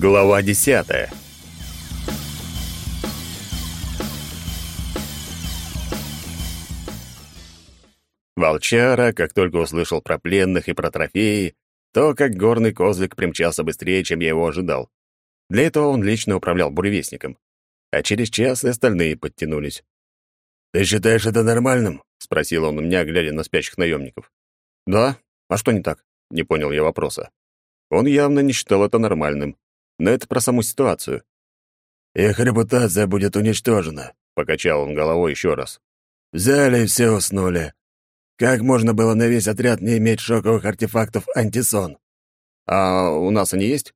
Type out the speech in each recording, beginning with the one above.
Глава десятая. Волчара, как только услышал про пленных и про трофеи, то как горный козлик примчался быстрее, чем я его ожидал. Для этого он лично управлял буревестником. А через час и остальные подтянулись. «Ты считаешь это нормальным?» — спросил он у меня, глядя на спящих наемников. «Да? А что не так?» — не понял я вопроса. Он явно не считал это нормальным, но это про саму ситуацию. «Их репутация будет уничтожена», — покачал он головой еще раз. «Взяли и все уснули. Как можно было на весь отряд не иметь шоковых артефактов антисон?» «А у нас они есть?»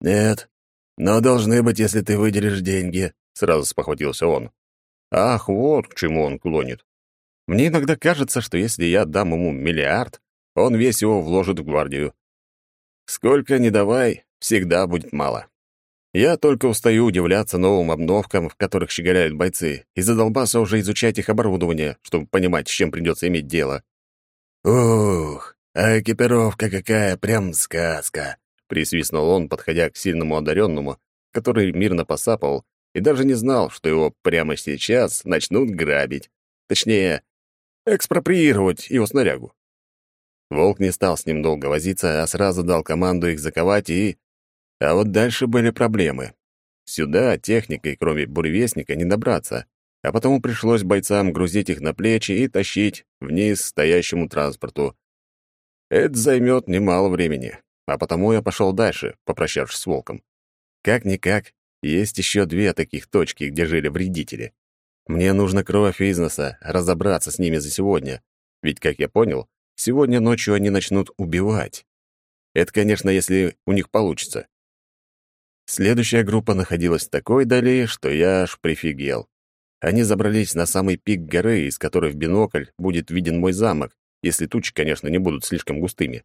«Нет, но должны быть, если ты выделишь деньги», — сразу спохватился он. «Ах, вот к чему он клонит. Мне иногда кажется, что если я дам ему миллиард, он весь его вложит в гвардию. Сколько ни давай, всегда будет мало. Я только устаю удивляться новым обновкам, в которых щеголяют бойцы, и задолбался уже изучать их оборудование, чтобы понимать, с чем придется иметь дело. «Ух, а экипировка какая, прям сказка!» — присвистнул он, подходя к сильному одаренному, который мирно посапал и даже не знал, что его прямо сейчас начнут грабить. Точнее, экспроприировать его снарягу. Волк не стал с ним долго возиться, а сразу дал команду их заковать и... А вот дальше были проблемы. Сюда техникой, кроме буревестника, не добраться, а потому пришлось бойцам грузить их на плечи и тащить вниз стоящему транспорту. Это займет немало времени, а потому я пошел дальше, попрощавшись с волком. Как-никак, есть еще две таких точки, где жили вредители. Мне нужно кровь из разобраться с ними за сегодня. Ведь, как я понял, Сегодня ночью они начнут убивать. Это, конечно, если у них получится. Следующая группа находилась такой дали, что я аж прифигел. Они забрались на самый пик горы, из которой в бинокль будет виден мой замок, если тучи, конечно, не будут слишком густыми.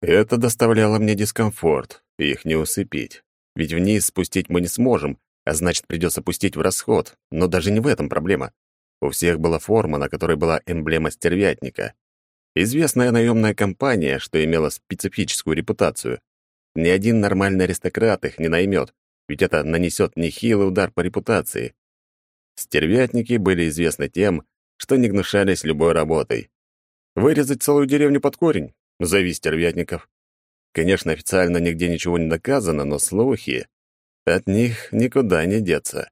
Это доставляло мне дискомфорт, их не усыпить. Ведь вниз спустить мы не сможем, а значит, придется пустить в расход. Но даже не в этом проблема. У всех была форма, на которой была эмблема стервятника. Известная наемная компания, что имела специфическую репутацию. Ни один нормальный аристократ их не наймет, ведь это нанесет нехилый удар по репутации. Стервятники были известны тем, что не гнушались любой работой. Вырезать целую деревню под корень? Зови стервятников. Конечно, официально нигде ничего не доказано, но слухи... От них никуда не деться.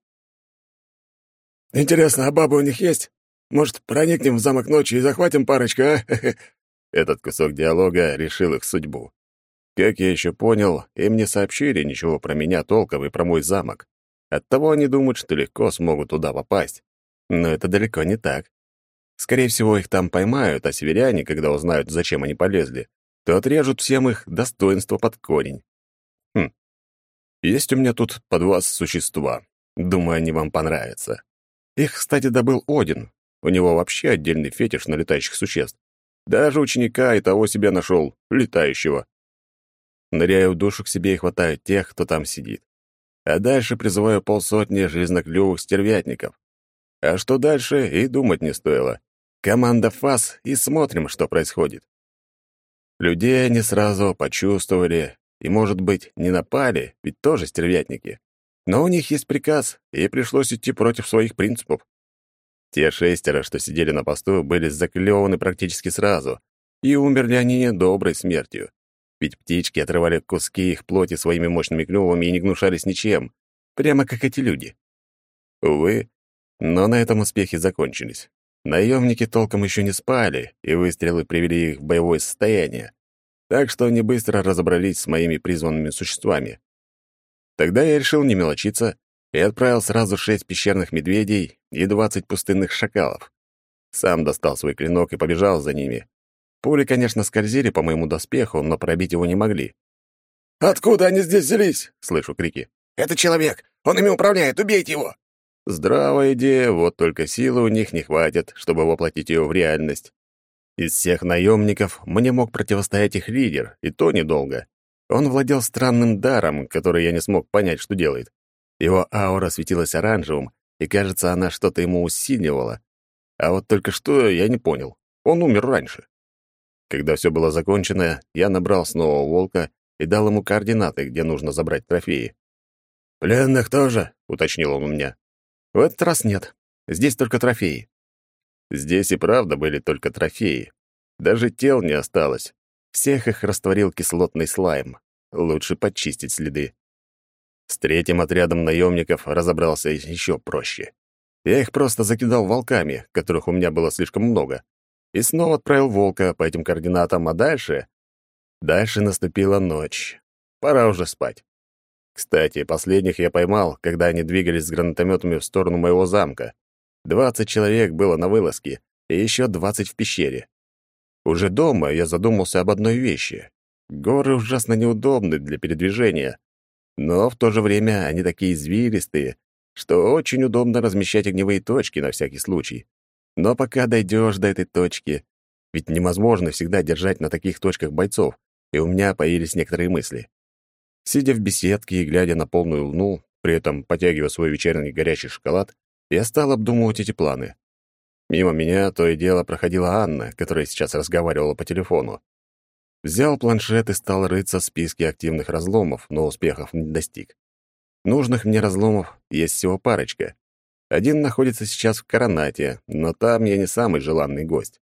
«Интересно, а бабы у них есть?» Может, проникнем в замок ночью и захватим парочку, а?» Этот кусок диалога решил их судьбу. Как я еще понял, им не сообщили ничего про меня толком и про мой замок. Оттого они думают, что легко смогут туда попасть. Но это далеко не так. Скорее всего, их там поймают, а северяне, когда узнают, зачем они полезли, то отрежут всем их достоинство под корень. Хм. Есть у меня тут под вас существа. Думаю, они вам понравятся. Их, кстати, добыл Один, у него вообще отдельный фетиш на летающих существ. Даже ученика и того себе нашел, летающего. Ныряю в душу к себе и хватаю тех, кто там сидит. А дальше призываю полсотни железноклювых стервятников. А что дальше, и думать не стоило. Команда ФАС, и смотрим, что происходит. Людей они сразу почувствовали, и, может быть, не напали, ведь тоже стервятники. Но у них есть приказ, и пришлось идти против своих принципов. Те шестеро, что сидели на посту, были заклеваны практически сразу, и умерли они недоброй смертью. Ведь птички отрывали куски их плоти своими мощными клювами и не гнушались ничем, прямо как эти люди. Увы, но на этом успехи закончились. Наемники толком еще не спали, и выстрелы привели их в боевое состояние. Так что они быстро разобрались с моими призванными существами. Тогда я решил не мелочиться и отправил сразу шесть пещерных медведей и двадцать пустынных шакалов. Сам достал свой клинок и побежал за ними. Пули, конечно, скользили по моему доспеху, но пробить его не могли. «Откуда они здесь взялись?» — слышу крики. «Это человек! Он ими управляет! Убейте его!» Здравая идея, вот только силы у них не хватит, чтобы воплотить ее в реальность. Из всех наемников мне мог противостоять их лидер, и то недолго. Он владел странным даром, который я не смог понять, что делает. Его аура светилась оранжевым, и, кажется, она что-то ему усиливала. А вот только что я не понял. Он умер раньше. Когда все было закончено, я набрал снова волка и дал ему координаты, где нужно забрать трофеи. «Пленных тоже?» — уточнил он у меня. «В этот раз нет. Здесь только трофеи». Здесь и правда были только трофеи. Даже тел не осталось. Всех их растворил кислотный слайм. Лучше почистить следы. С третьим отрядом наемников разобрался еще проще. Я их просто закидал волками, которых у меня было слишком много, и снова отправил волка по этим координатам, а дальше... Дальше наступила ночь. Пора уже спать. Кстати, последних я поймал, когда они двигались с гранатометами в сторону моего замка. Двадцать человек было на вылазке, и еще двадцать в пещере. Уже дома я задумался об одной вещи. Горы ужасно неудобны для передвижения, но в то же время они такие извилистые, что очень удобно размещать огневые точки на всякий случай. Но пока дойдешь до этой точки, ведь невозможно всегда держать на таких точках бойцов, и у меня появились некоторые мысли. Сидя в беседке и глядя на полную луну, при этом потягивая свой вечерний горячий шоколад, я стал обдумывать эти планы. Мимо меня то и дело проходила Анна, которая сейчас разговаривала по телефону. Взял планшет и стал рыться в списке активных разломов, но успехов не достиг. Нужных мне разломов есть всего парочка. Один находится сейчас в Коронате, но там я не самый желанный гость.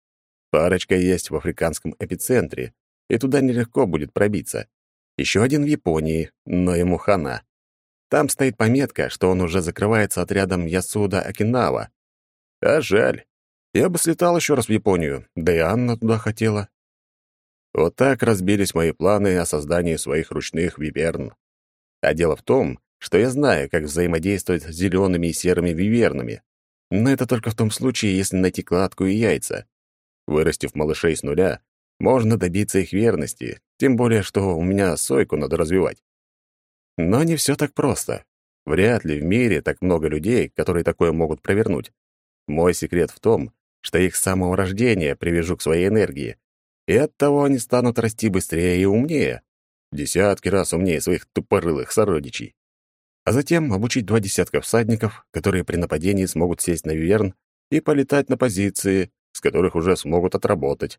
Парочка есть в африканском эпицентре, и туда нелегко будет пробиться. Еще один в Японии, но ему хана. Там стоит пометка, что он уже закрывается отрядом Ясуда Окинава. А жаль. Я бы слетал еще раз в Японию, да и Анна туда хотела. Вот так разбились мои планы о создании своих ручных виверн. А дело в том, что я знаю, как взаимодействовать с зелеными и серыми вивернами. Но это только в том случае, если найти кладку и яйца. Вырастив малышей с нуля, можно добиться их верности, тем более, что у меня сойку надо развивать. Но не все так просто. Вряд ли в мире так много людей, которые такое могут провернуть. Мой секрет в том, что их с самого рождения привяжу к своей энергии, и оттого они станут расти быстрее и умнее. Десятки раз умнее своих тупорылых сородичей. А затем обучить два десятка всадников, которые при нападении смогут сесть на виверн и полетать на позиции, с которых уже смогут отработать.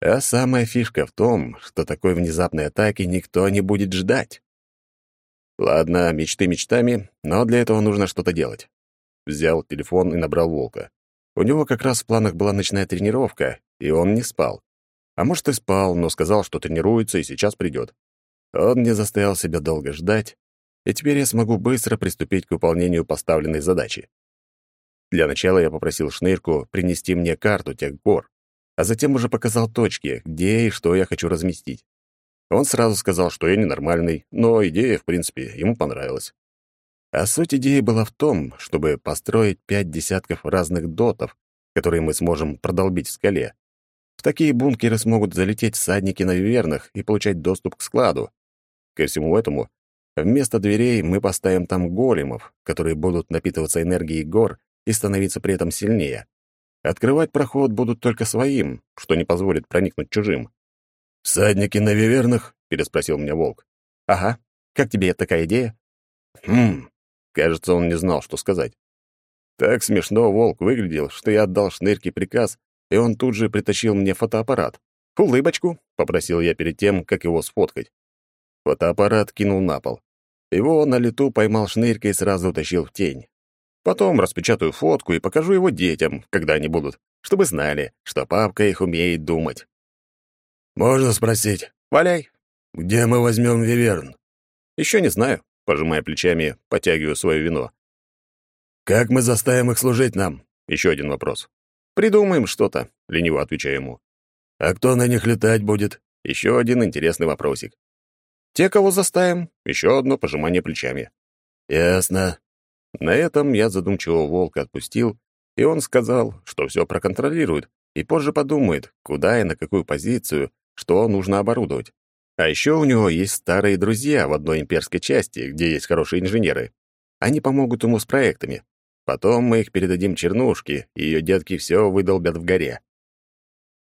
А самая фишка в том, что такой внезапной атаки никто не будет ждать. Ладно, мечты мечтами, но для этого нужно что-то делать. Взял телефон и набрал Волка. У него как раз в планах была ночная тренировка, и он не спал. А может, и спал, но сказал, что тренируется и сейчас придет. Он не заставил себя долго ждать, и теперь я смогу быстро приступить к выполнению поставленной задачи. Для начала я попросил Шнырку принести мне карту тех гор, а затем уже показал точки, где и что я хочу разместить. Он сразу сказал, что я ненормальный, но идея, в принципе, ему понравилась. А суть идеи была в том, чтобы построить пять десятков разных дотов, которые мы сможем продолбить в скале. В такие бункеры смогут залететь всадники на вивернах и получать доступ к складу. Ко всему этому, вместо дверей мы поставим там големов, которые будут напитываться энергией гор и становиться при этом сильнее. Открывать проход будут только своим, что не позволит проникнуть чужим. «Всадники на вивернах?» — переспросил меня волк. «Ага. Как тебе такая идея?» «Хм...» Кажется, он не знал, что сказать. Так смешно волк выглядел, что я отдал шнырке приказ, и он тут же притащил мне фотоаппарат. «Улыбочку», — попросил я перед тем, как его сфоткать. Фотоаппарат кинул на пол. Его на лету поймал шнырька и сразу утащил в тень. Потом распечатаю фотку и покажу его детям, когда они будут, чтобы знали, что папка их умеет думать. «Можно спросить?» «Валяй». «Где мы возьмем виверн?» «Еще не знаю», — пожимая плечами, потягиваю свое вино. «Как мы заставим их служить нам?» Еще один вопрос. «Придумаем что-то», — лениво отвечаю ему. «А кто на них летать будет?» Еще один интересный вопросик. «Те, кого заставим?» Еще одно пожимание плечами. «Ясно». На этом я задумчиво волка отпустил, и он сказал, что все проконтролирует, и позже подумает, куда и на какую позицию, что нужно оборудовать. А еще у него есть старые друзья в одной имперской части, где есть хорошие инженеры. Они помогут ему с проектами. Потом мы их передадим Чернушке, и ее детки все выдолбят в горе.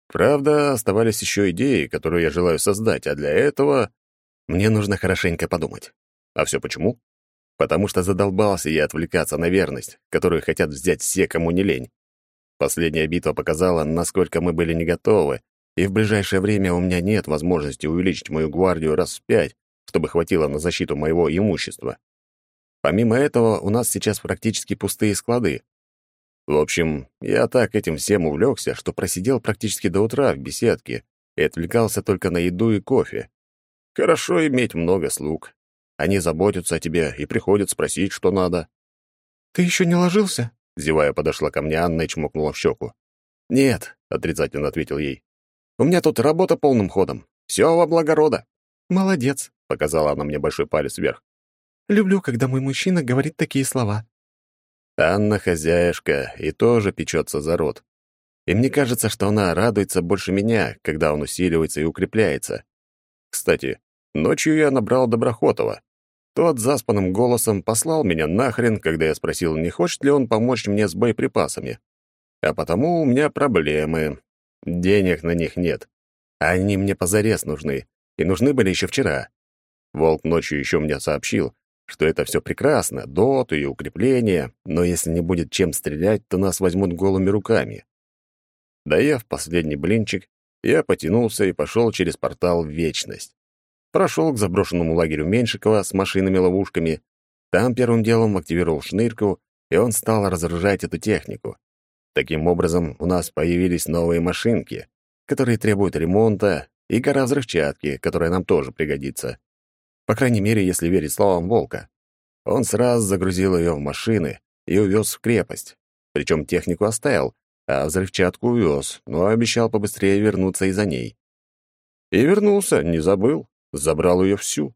Правда, оставались еще идеи, которые я желаю создать, а для этого мне нужно хорошенько подумать. А все почему? Потому что задолбался я отвлекаться на верность, которую хотят взять все, кому не лень. Последняя битва показала, насколько мы были не готовы, и в ближайшее время у меня нет возможности увеличить мою гвардию раз в пять, чтобы хватило на защиту моего имущества. Помимо этого, у нас сейчас практически пустые склады. В общем, я так этим всем увлекся, что просидел практически до утра в беседке и отвлекался только на еду и кофе. Хорошо иметь много слуг. Они заботятся о тебе и приходят спросить, что надо. «Ты еще не ложился?» Зевая, подошла ко мне Анна и чмокнула в щеку. «Нет», — отрицательно ответил ей. «У меня тут работа полным ходом. Все во благо «Молодец», — показала она мне большой палец вверх. «Люблю, когда мой мужчина говорит такие слова». Анна хозяюшка и тоже печется за род. И мне кажется, что она радуется больше меня, когда он усиливается и укрепляется. Кстати, ночью я набрал Доброхотова. Тот заспанным голосом послал меня нахрен, когда я спросил, не хочет ли он помочь мне с боеприпасами. А потому у меня проблемы. Денег на них нет. Они мне позарез нужны, и нужны были еще вчера. Волк ночью еще мне сообщил, что это все прекрасно, доту и укрепление, но если не будет чем стрелять, то нас возьмут голыми руками. Доев последний блинчик, я потянулся и пошел через портал в Вечность. Прошел к заброшенному лагерю Меньшикова с машинами-ловушками. Там первым делом активировал шнырку, и он стал разоружать эту технику. Таким образом, у нас появились новые машинки, которые требуют ремонта, и гора взрывчатки, которая нам тоже пригодится. По крайней мере, если верить словам Волка. Он сразу загрузил ее в машины и увез в крепость. Причем технику оставил, а взрывчатку увез, но обещал побыстрее вернуться и за ней. И вернулся, не забыл, забрал ее всю.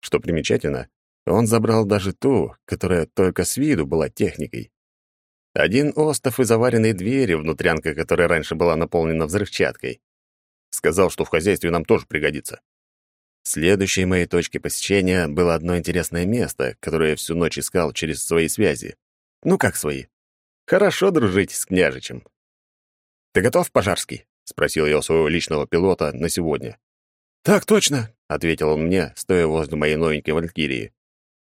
Что примечательно, он забрал даже ту, которая только с виду была техникой. Один остов и заваренные двери, внутрянка которой раньше была наполнена взрывчаткой. Сказал, что в хозяйстве нам тоже пригодится. Следующей моей точкой посещения было одно интересное место, которое я всю ночь искал через свои связи. Ну как свои? Хорошо дружить с княжичем. «Ты готов, Пожарский?» — спросил я у своего личного пилота на сегодня. «Так точно», — ответил он мне, стоя возле моей новенькой валькирии.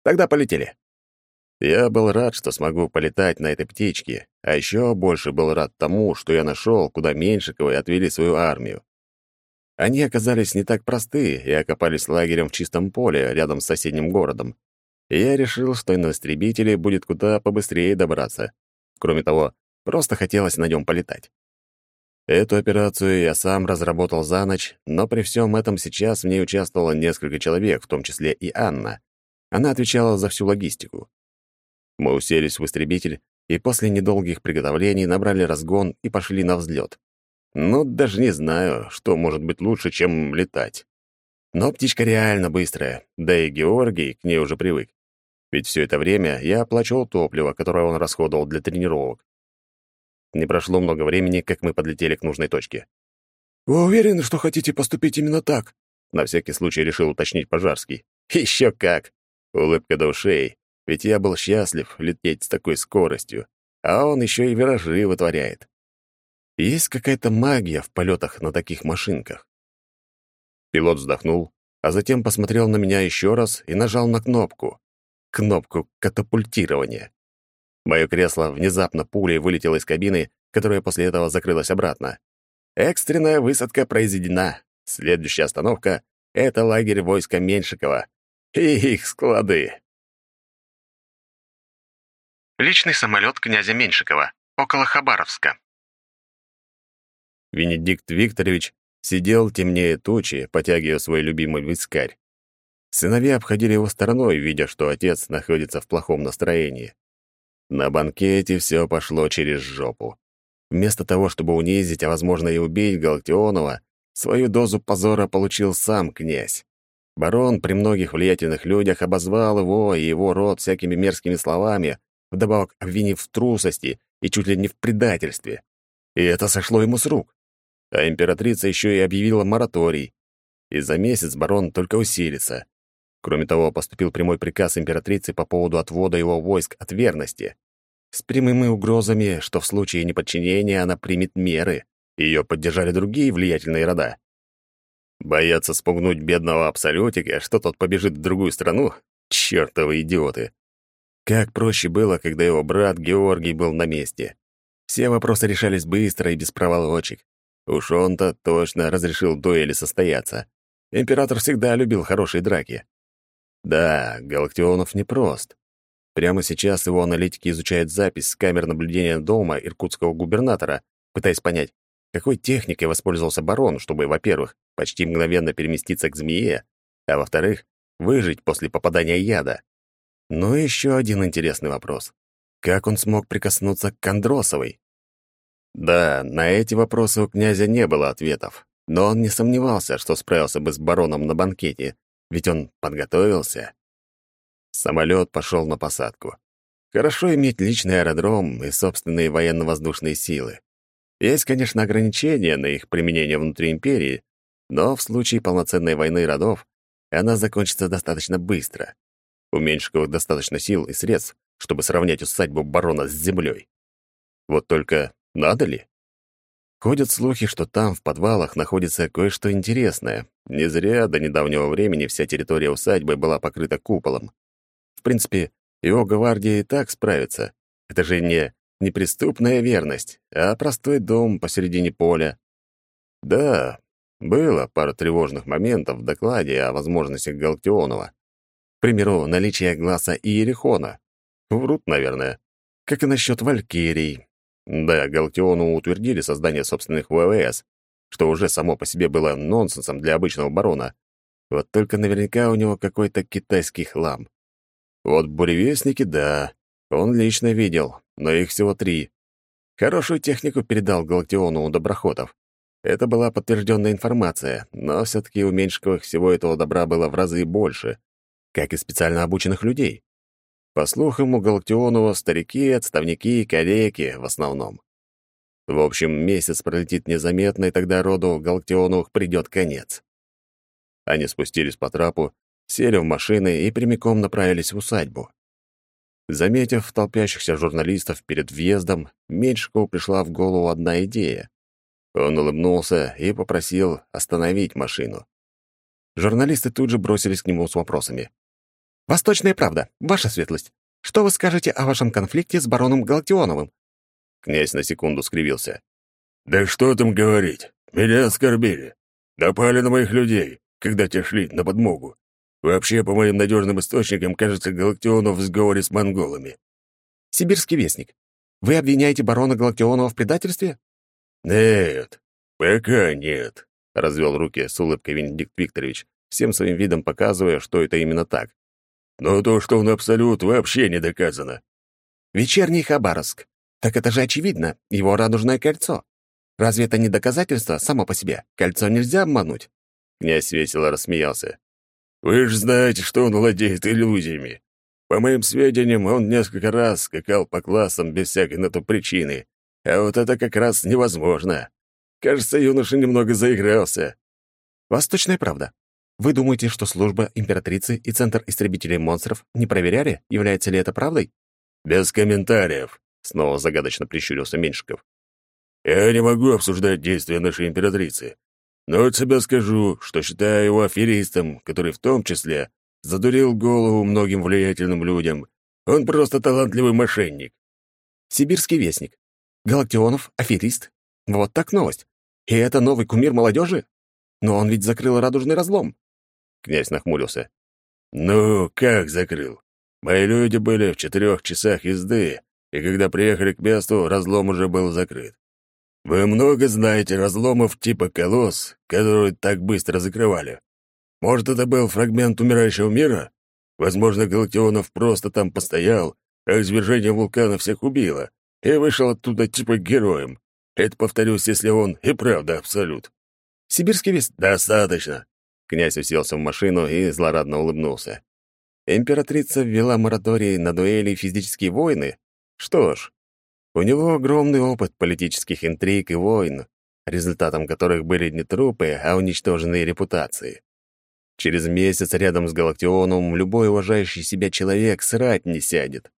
«Тогда полетели». Я был рад, что смогу полетать на этой птичке, а еще больше был рад тому, что я нашел, куда Меньшиковы отвели свою армию. Они оказались не так просты и окопались лагерем в чистом поле рядом с соседним городом. И я решил, что на истребителе будет куда побыстрее добраться. Кроме того, просто хотелось на нем полетать. Эту операцию я сам разработал за ночь, но при всем этом сейчас в ней участвовало несколько человек, в том числе и Анна. Она отвечала за всю логистику. Мы уселись в истребитель и после недолгих приготовлений набрали разгон и пошли на взлет. Ну, даже не знаю, что может быть лучше, чем летать. Но птичка реально быстрая, да и Георгий к ней уже привык. Ведь все это время я оплачивал топливо, которое он расходовал для тренировок. Не прошло много времени, как мы подлетели к нужной точке. «Вы уверены, что хотите поступить именно так?» На всякий случай решил уточнить Пожарский. «Еще как!» Улыбка до ушей, ведь я был счастлив лететь с такой скоростью, а он еще и виражи вытворяет. Есть какая-то магия в полетах на таких машинках. Пилот вздохнул, а затем посмотрел на меня еще раз и нажал на кнопку. Кнопку катапультирования. Мое кресло внезапно пулей вылетело из кабины, которая после этого закрылась обратно. Экстренная высадка произведена. Следующая остановка — это лагерь войска Меньшикова и их склады. Личный самолет князя Меньшикова, около Хабаровска. Венедикт Викторович сидел темнее тучи, потягивая свой любимый вискарь. Сыновья обходили его стороной, видя, что отец находится в плохом настроении. На банкете все пошло через жопу. Вместо того, чтобы унизить, а возможно и убить Галактионова, свою дозу позора получил сам князь. Барон при многих влиятельных людях обозвал его и его род всякими мерзкими словами, вдобавок обвинив в трусости и чуть ли не в предательстве. И это сошло ему с рук. А императрица еще и объявила мораторий. И за месяц барон только усилится. Кроме того, поступил прямой приказ императрицы по поводу отвода его войск от верности. С прямыми угрозами, что в случае неподчинения она примет меры. Ее поддержали другие влиятельные рода. Боятся спугнуть бедного абсолютика, что тот побежит в другую страну? Чёртовы идиоты! Как проще было, когда его брат Георгий был на месте. Все вопросы решались быстро и без проволочек. Уж он-то точно разрешил дуэли состояться. Император всегда любил хорошие драки. Да, Галактионов непрост. Прямо сейчас его аналитики изучают запись с камер наблюдения дома иркутского губернатора, пытаясь понять, какой техникой воспользовался барон, чтобы, во-первых, почти мгновенно переместиться к змее, а во-вторых, выжить после попадания яда. Но еще один интересный вопрос. Как он смог прикоснуться к Кондросовой? Да, на эти вопросы у князя не было ответов, но он не сомневался, что справился бы с бароном на банкете, ведь он подготовился. Самолет пошел на посадку. Хорошо иметь личный аэродром и собственные военно-воздушные силы. Есть, конечно, ограничения на их применение внутри империи, но в случае полноценной войны родов она закончится достаточно быстро. У Меньшиковых достаточно сил и средств, чтобы сравнять усадьбу барона с землей. Вот только надо ли? Ходят слухи, что там, в подвалах, находится кое-что интересное. Не зря до недавнего времени вся территория усадьбы была покрыта куполом. В принципе, его гвардия и так справится. Это же не неприступная верность, а простой дом посередине поля. Да, было пара тревожных моментов в докладе о возможностях Галактионова. К примеру, наличие глаза Иерихона. Врут, наверное. Как и насчет Валькирий. Да, Галактиону утвердили создание собственных ВВС, что уже само по себе было нонсенсом для обычного барона. Вот только наверняка у него какой-то китайский хлам. Вот буревестники, да, он лично видел, но их всего три. Хорошую технику передал Галактиону у доброходов. Это была подтвержденная информация, но все-таки у Меньшиковых всего этого добра было в разы больше, как и специально обученных людей. По слухам, у Галактионова старики, отставники и калеки в основном. В общем, месяц пролетит незаметно, и тогда роду Галактионовых придет конец. Они спустились по трапу, сели в машины и прямиком направились в усадьбу. Заметив толпящихся журналистов перед въездом, Меньшикову пришла в голову одна идея. Он улыбнулся и попросил остановить машину. Журналисты тут же бросились к нему с вопросами. «Восточная правда, ваша светлость. Что вы скажете о вашем конфликте с бароном Галактионовым?» Князь на секунду скривился. «Да что там говорить? Меня оскорбили. Напали на моих людей, когда те шли на подмогу. Вообще, по моим надежным источникам, кажется, Галактионов в сговоре с монголами». «Сибирский вестник. Вы обвиняете барона Галактионова в предательстве?» «Нет, пока нет», — развел руки с улыбкой Венедикт Викторович, всем своим видом показывая, что это именно так. Но то, что он абсолют, вообще не доказано. Вечерний Хабаровск. Так это же очевидно, его радужное кольцо. Разве это не доказательство само по себе? Кольцо нельзя обмануть. Князь весело рассмеялся. Вы же знаете, что он владеет иллюзиями. По моим сведениям, он несколько раз скакал по классам без всякой на то причины. А вот это как раз невозможно. Кажется, юноша немного заигрался. Восточная правда. Вы думаете, что служба императрицы и Центр истребителей монстров не проверяли, является ли это правдой? Без комментариев, снова загадочно прищурился Меньшиков. Я не могу обсуждать действия нашей императрицы. Но от себя скажу, что считаю его аферистом, который в том числе задурил голову многим влиятельным людям. Он просто талантливый мошенник. Сибирский вестник. Галактионов — аферист. Вот так новость. И это новый кумир молодежи? Но он ведь закрыл радужный разлом. Князь нахмурился. «Ну, как закрыл? Мои люди были в четырех часах езды, и когда приехали к месту, разлом уже был закрыт. Вы много знаете разломов типа колосс, которые так быстро закрывали. Может, это был фрагмент умирающего мира? Возможно, Галактионов просто там постоял, а извержение вулкана всех убило, и вышел оттуда типа героем. Это, повторюсь, если он и правда абсолют. Сибирский вест... Достаточно. Князь уселся в машину и злорадно улыбнулся. Императрица ввела мораторий на дуэли и физические войны? Что ж, у него огромный опыт политических интриг и войн, результатом которых были не трупы, а уничтоженные репутации. Через месяц рядом с Галактионом любой уважающий себя человек срать не сядет.